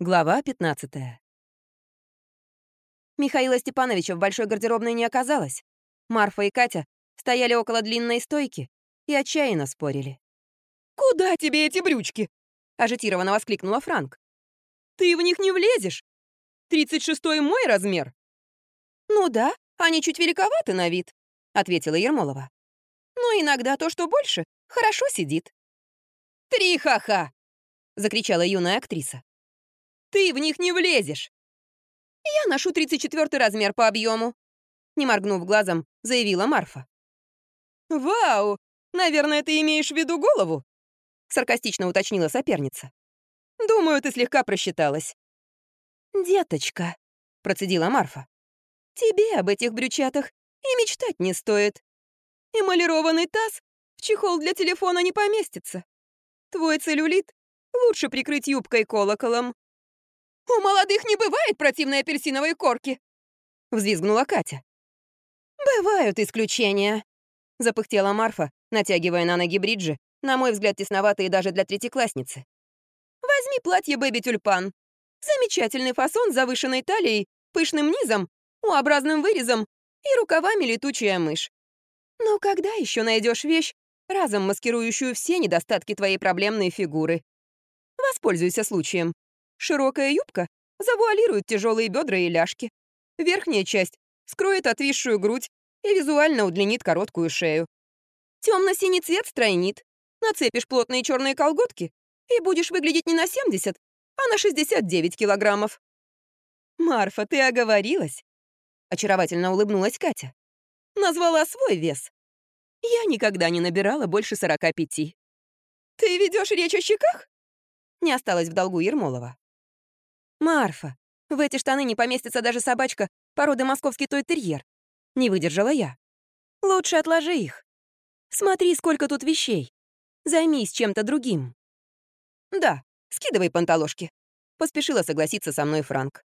Глава 15 Михаила Степановича в большой гардеробной не оказалось. Марфа и Катя стояли около длинной стойки и отчаянно спорили. «Куда тебе эти брючки?» — ажитированно воскликнула Франк. «Ты в них не влезешь. Тридцать шестой мой размер». «Ну да, они чуть великоваты на вид», — ответила Ермолова. «Но иногда то, что больше, хорошо сидит». «Три ха-ха!» — закричала юная актриса. Ты в них не влезешь!» «Я ношу 34 размер по объему», — не моргнув глазом, заявила Марфа. «Вау! Наверное, ты имеешь в виду голову?» — саркастично уточнила соперница. «Думаю, ты слегка просчиталась». «Деточка», — процедила Марфа, — «тебе об этих брючатах и мечтать не стоит. Эмалированный таз в чехол для телефона не поместится. Твой целлюлит лучше прикрыть юбкой-колоколом». «У молодых не бывает противной апельсиновой корки!» — взвизгнула Катя. «Бывают исключения», — запыхтела Марфа, натягивая на ноги бриджи, на мой взгляд, тесноватые даже для третьеклассницы. «Возьми платье бэби-тюльпан. Замечательный фасон с завышенной талией, пышным низом, У-образным вырезом и рукавами летучая мышь. Но когда еще найдешь вещь, разом маскирующую все недостатки твоей проблемной фигуры? Воспользуйся случаем. Широкая юбка завуалирует тяжелые бедра и ляжки. Верхняя часть скроет отвисшую грудь и визуально удлинит короткую шею. Темно-синий цвет стройнит. Нацепишь плотные черные колготки и будешь выглядеть не на 70, а на 69 килограммов. «Марфа, ты оговорилась?» — очаровательно улыбнулась Катя. «Назвала свой вес. Я никогда не набирала больше 45. Ты ведешь речь о щеках?» Не осталось в долгу Ермолова. «Марфа, в эти штаны не поместится даже собачка породы московский той-терьер. Не выдержала я. Лучше отложи их. Смотри, сколько тут вещей. Займись чем-то другим». «Да, скидывай панталошки», — поспешила согласиться со мной Франк.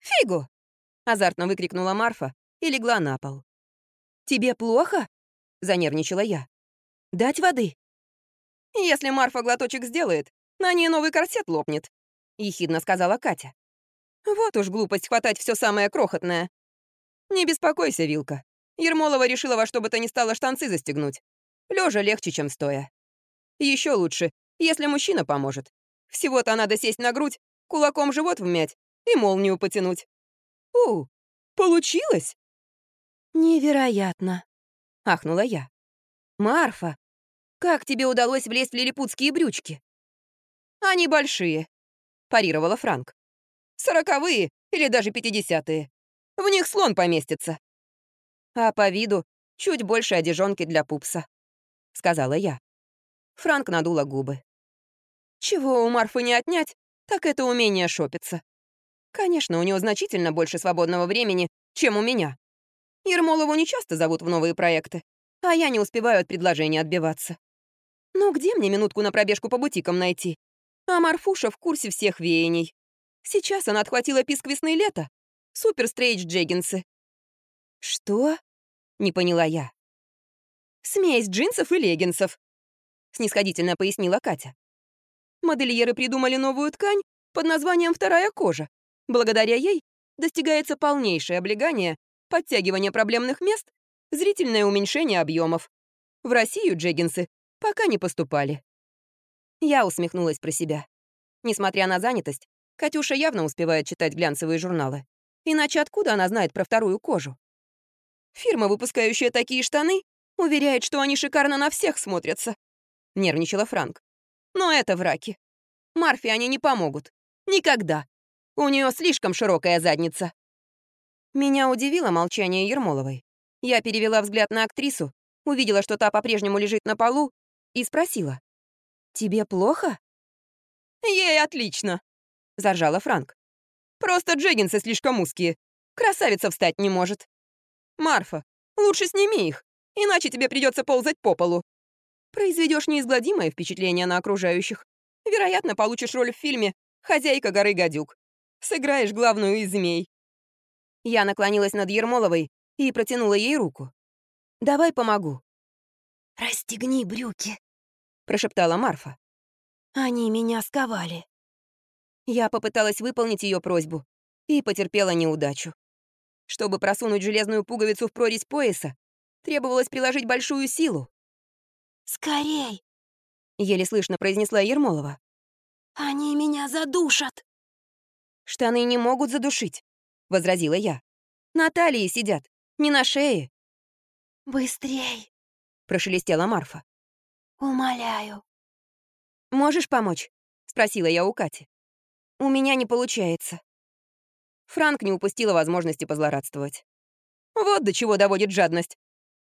«Фигу!» — азартно выкрикнула Марфа и легла на пол. «Тебе плохо?» — занервничала я. «Дать воды?» «Если Марфа глоточек сделает, на ней новый корсет лопнет», — ехидно сказала Катя. «Вот уж глупость хватать все самое крохотное. Не беспокойся, Вилка. Ермолова решила во что бы то ни стало штанцы застегнуть. Лежа легче, чем стоя. Еще лучше, если мужчина поможет. Всего-то надо сесть на грудь, кулаком живот вмять и молнию потянуть. У, получилось? Невероятно, ахнула я. Марфа, как тебе удалось влезть в лилипутские брючки? Они большие, парировала Франк. «Сороковые или даже пятидесятые. В них слон поместится». «А по виду чуть больше одежонки для пупса», — сказала я. Франк надула губы. «Чего у Марфы не отнять, так это умение шопиться. Конечно, у нее значительно больше свободного времени, чем у меня. Ермолову не часто зовут в новые проекты, а я не успеваю от предложения отбиваться. Ну где мне минутку на пробежку по бутикам найти? А Марфуша в курсе всех веяний. Сейчас она отхватила писк весны лета. Супер стрейдж джеггинсы. «Что?» — не поняла я. «Смесь джинсов и леггинсов», — снисходительно пояснила Катя. Модельеры придумали новую ткань под названием «вторая кожа». Благодаря ей достигается полнейшее облегание, подтягивание проблемных мест, зрительное уменьшение объемов. В Россию джеггинсы пока не поступали. Я усмехнулась про себя. Несмотря на занятость, Катюша явно успевает читать глянцевые журналы. Иначе откуда она знает про вторую кожу? Фирма, выпускающая такие штаны, уверяет, что они шикарно на всех смотрятся. Нервничала Франк. Но это враки. Марфе они не помогут. Никогда. У нее слишком широкая задница. Меня удивило молчание Ермоловой. Я перевела взгляд на актрису, увидела, что та по-прежнему лежит на полу, и спросила. «Тебе плохо?» «Ей отлично!» — заржала Франк. «Просто джеггинсы слишком узкие. Красавица встать не может. Марфа, лучше сними их, иначе тебе придется ползать по полу. Произведешь неизгладимое впечатление на окружающих. Вероятно, получишь роль в фильме «Хозяйка горы Гадюк». Сыграешь главную из змей». Я наклонилась над Ермоловой и протянула ей руку. «Давай помогу». «Расстегни брюки», прошептала Марфа. «Они меня сковали». Я попыталась выполнить ее просьбу и потерпела неудачу. Чтобы просунуть железную пуговицу в прорезь пояса, требовалось приложить большую силу. «Скорей!» — еле слышно произнесла Ермолова. «Они меня задушат!» «Штаны не могут задушить», — возразила я. «На талии сидят, не на шее». «Быстрей!» — прошелестела Марфа. «Умоляю!» «Можешь помочь?» — спросила я у Кати. «У меня не получается». Франк не упустила возможности позлорадствовать. «Вот до чего доводит жадность.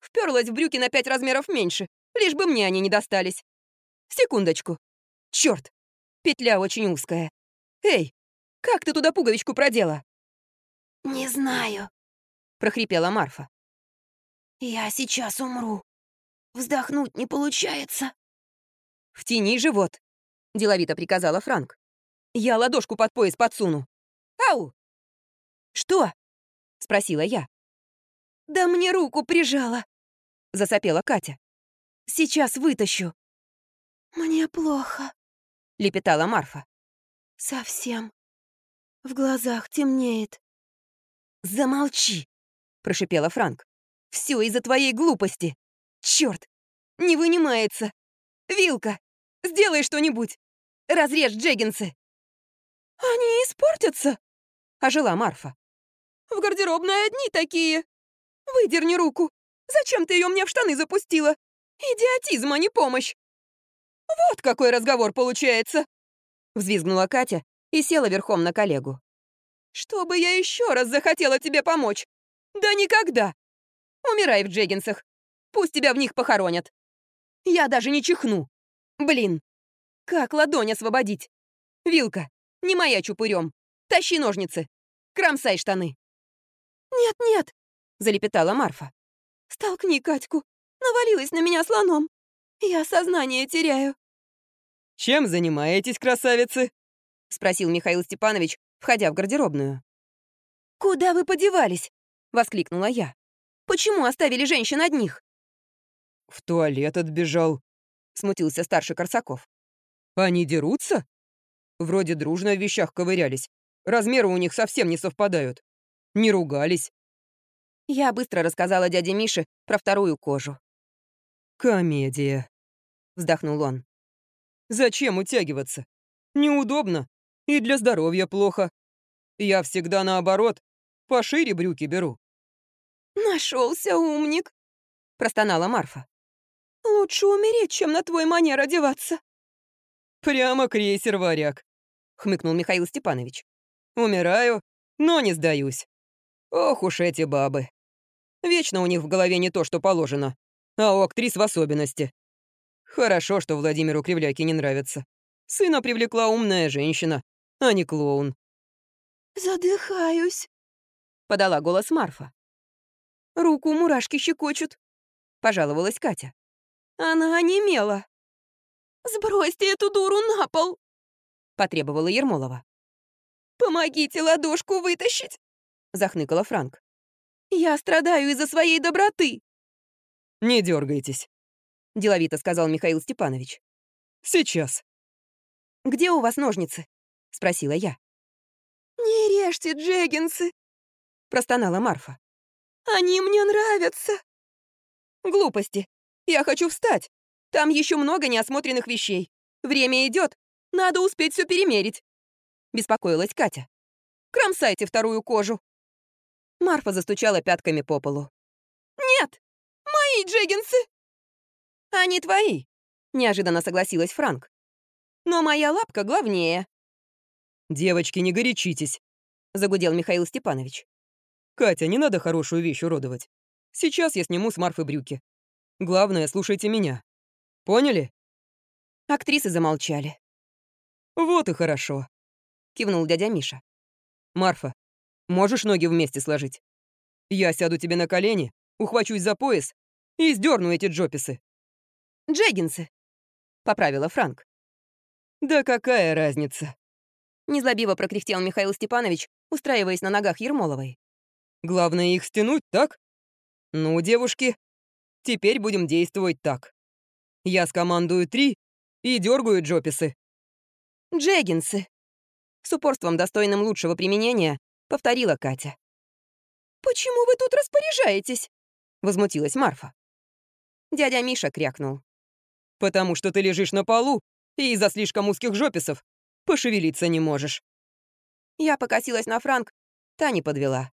Вперлась в брюки на пять размеров меньше, лишь бы мне они не достались. Секундочку. Черт, петля очень узкая. Эй, как ты туда пуговичку продела?» «Не знаю», — прохрипела Марфа. «Я сейчас умру. Вздохнуть не получается». «Втяни живот», — деловито приказала Франк. «Я ладошку под пояс подсуну. Ау!» «Что?» — спросила я. «Да мне руку прижала», — засопела Катя. «Сейчас вытащу». «Мне плохо», — лепетала Марфа. «Совсем. В глазах темнеет». «Замолчи!» — прошипела Франк. «Все из-за твоей глупости! Черт! Не вынимается! Вилка, сделай что-нибудь! Разрежь джеггинсы!» «Они испортятся!» — ожила Марфа. «В гардеробной одни такие! Выдерни руку! Зачем ты ее мне в штаны запустила? Идиотизм, а не помощь!» «Вот какой разговор получается!» Взвизгнула Катя и села верхом на коллегу. «Чтобы я еще раз захотела тебе помочь! Да никогда! Умирай в джеггинсах! Пусть тебя в них похоронят! Я даже не чихну! Блин! Как ладонь освободить? Вилка, не моя чупырем! Тащи ножницы! Кромсай штаны!» «Нет-нет!» — залепетала Марфа. «Столкни Катьку! Навалилась на меня слоном! Я сознание теряю!» «Чем занимаетесь, красавицы?» — спросил Михаил Степанович, входя в гардеробную. «Куда вы подевались?» — воскликнула я. «Почему оставили женщин одних?» «В туалет отбежал», — смутился старший Корсаков. «Они дерутся? Вроде дружно в вещах ковырялись. Размеры у них совсем не совпадают. Не ругались». Я быстро рассказала дяде Мише про вторую кожу. «Комедия», — вздохнул он. «Зачем утягиваться? Неудобно и для здоровья плохо. Я всегда наоборот, пошире брюки беру». Нашелся умник», — простонала Марфа. «Лучше умереть, чем на твой манер одеваться». «Прямо крейсер-варяг», — хмыкнул Михаил Степанович. «Умираю, но не сдаюсь. Ох уж эти бабы. Вечно у них в голове не то, что положено а у актрис в особенности. Хорошо, что Владимиру Кривляке не нравится. Сына привлекла умная женщина, а не клоун. «Задыхаюсь», — подала голос Марфа. «Руку мурашки щекочут», — пожаловалась Катя. «Она онемела». «Сбросьте эту дуру на пол», — потребовала Ермолова. «Помогите ладошку вытащить», — захныкала Франк. «Я страдаю из-за своей доброты», «Не дергайтесь», — деловито сказал Михаил Степанович. «Сейчас». «Где у вас ножницы?» — спросила я. «Не режьте джеггинсы», — простонала Марфа. «Они мне нравятся». «Глупости. Я хочу встать. Там еще много неосмотренных вещей. Время идет. Надо успеть все перемерить», — беспокоилась Катя. «Кромсайте вторую кожу». Марфа застучала пятками по полу. «Нет!» мои джеггинсы!» «Они твои», — неожиданно согласилась Франк. «Но моя лапка главнее». «Девочки, не горячитесь», — загудел Михаил Степанович. «Катя, не надо хорошую вещь уродовать. Сейчас я сниму с Марфы брюки. Главное, слушайте меня. Поняли?» Актрисы замолчали. «Вот и хорошо», — кивнул дядя Миша. «Марфа, можешь ноги вместе сложить? Я сяду тебе на колени, ухвачусь за пояс и сдерну эти джописы. «Джеггинсы», — поправила Франк. «Да какая разница?» Незлобиво прокряхтел Михаил Степанович, устраиваясь на ногах Ермоловой. «Главное их стянуть, так? Ну, девушки, теперь будем действовать так. Я скомандую три и дергаю джописы». «Джеггинсы», С упорством, достойным лучшего применения, повторила Катя. «Почему вы тут распоряжаетесь?» — возмутилась Марфа. Дядя Миша крякнул. «Потому что ты лежишь на полу и из-за слишком узких жописов пошевелиться не можешь». Я покосилась на Франк, та не подвела.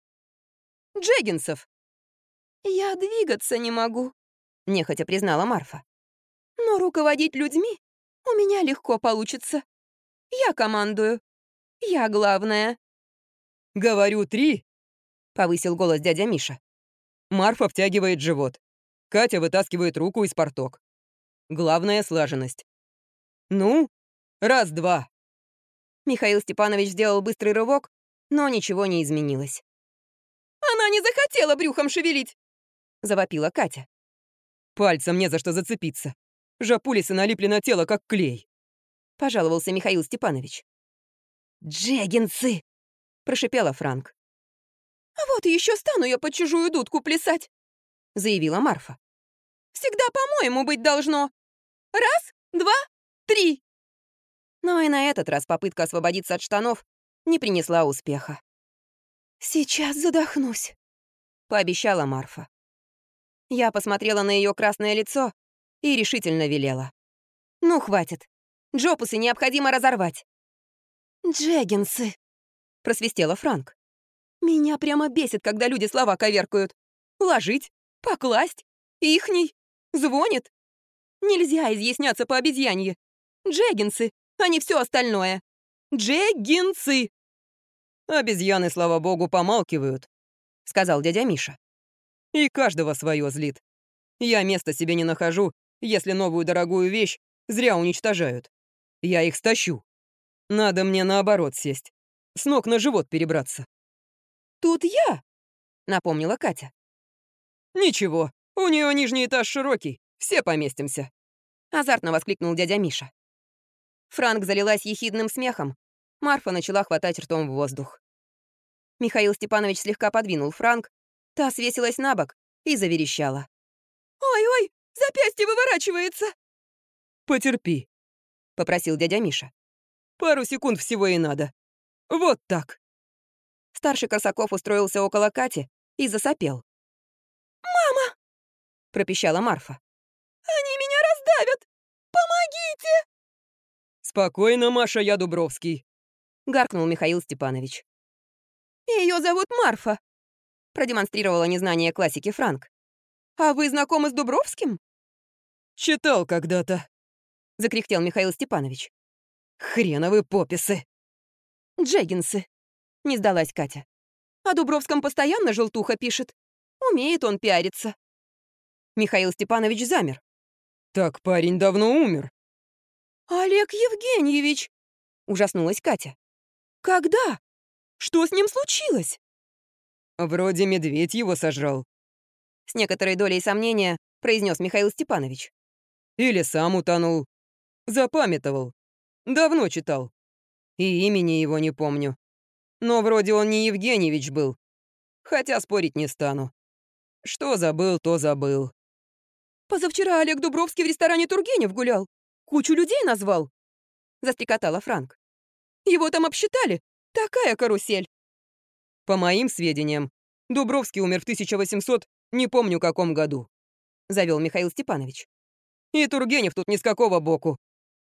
«Джеггинсов!» «Я двигаться не могу», — нехотя признала Марфа. «Но руководить людьми у меня легко получится. Я командую. Я главная». «Говорю три!» — повысил голос дядя Миша. Марфа втягивает живот. Катя вытаскивает руку из порток. Главная — слаженность. «Ну, раз-два!» Михаил Степанович сделал быстрый рывок, но ничего не изменилось. «Она не захотела брюхом шевелить!» — завопила Катя. «Пальцем не за что зацепиться. Жапулисы налипли на тело, как клей», — пожаловался Михаил Степанович. «Джеггинсы!» — прошипела Франк. «Вот еще стану я под чужую дудку плясать!» — заявила Марфа. «Всегда, по-моему, быть должно. Раз, два, три!» Но и на этот раз попытка освободиться от штанов не принесла успеха. «Сейчас задохнусь», — пообещала Марфа. Я посмотрела на ее красное лицо и решительно велела. «Ну, хватит. Джопусы необходимо разорвать». «Джеггинсы», — просвистела Франк. «Меня прямо бесит, когда люди слова коверкают. Ложить, покласть, ихний, звонит. Нельзя изъясняться по обезьянье. Джеггинсы, а не все остальное. Джеггинсы!» «Обезьяны, слава богу, помалкивают», — сказал дядя Миша. «И каждого свое злит. Я места себе не нахожу, если новую дорогую вещь зря уничтожают. Я их стащу. Надо мне наоборот сесть. С ног на живот перебраться». «Тут я», — напомнила Катя. «Ничего, у нее нижний этаж широкий, все поместимся», — азартно воскликнул дядя Миша. Франк залилась ехидным смехом. Марфа начала хватать ртом в воздух. Михаил Степанович слегка подвинул Франк, та свесилась на бок и заверещала. «Ой-ой, запястье выворачивается!» «Потерпи», — попросил дядя Миша. «Пару секунд всего и надо. Вот так». Старший Корсаков устроился около Кати и засопел. «Мама!» — пропищала Марфа. «Они меня раздавят! Помогите!» «Спокойно, Маша, я Дубровский», — гаркнул Михаил Степанович. Ее зовут Марфа», — продемонстрировала незнание классики Франк. «А вы знакомы с Дубровским?» «Читал когда-то», — закряхтел Михаил Степанович. «Хреновы пописы!» «Джеггинсы», — не сдалась Катя. «О Дубровском постоянно желтуха пишет. Умеет он пиариться». Михаил Степанович замер. «Так парень давно умер». «Олег Евгеньевич!» — ужаснулась Катя. «Когда? Что с ним случилось?» «Вроде медведь его сожрал», — с некоторой долей сомнения произнес Михаил Степанович. «Или сам утонул. Запамятовал. Давно читал. И имени его не помню. Но вроде он не Евгеньевич был. Хотя спорить не стану. Что забыл, то забыл». «Позавчера Олег Дубровский в ресторане Тургенев гулял. Кучу людей назвал», — застрекотала Франк. «Его там обсчитали. Такая карусель». «По моим сведениям, Дубровский умер в 1800, не помню каком году», — завел Михаил Степанович. «И Тургенев тут ни с какого боку.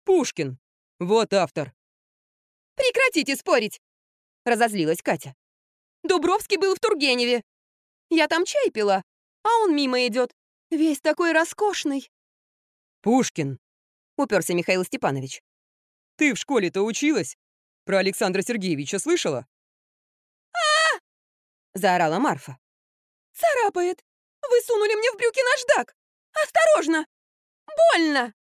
Пушкин. Вот автор». «Прекратите спорить!» — разозлилась Катя. «Дубровский был в Тургеневе. Я там чай пила, а он мимо идет, весь такой роскошный». «Пушкин», — уперся Михаил Степанович. «Ты в школе-то училась? Про Александра Сергеевича слышала?» Заорала Марфа. «Царапает! Вы сунули мне в брюки наждак! Осторожно! Больно!»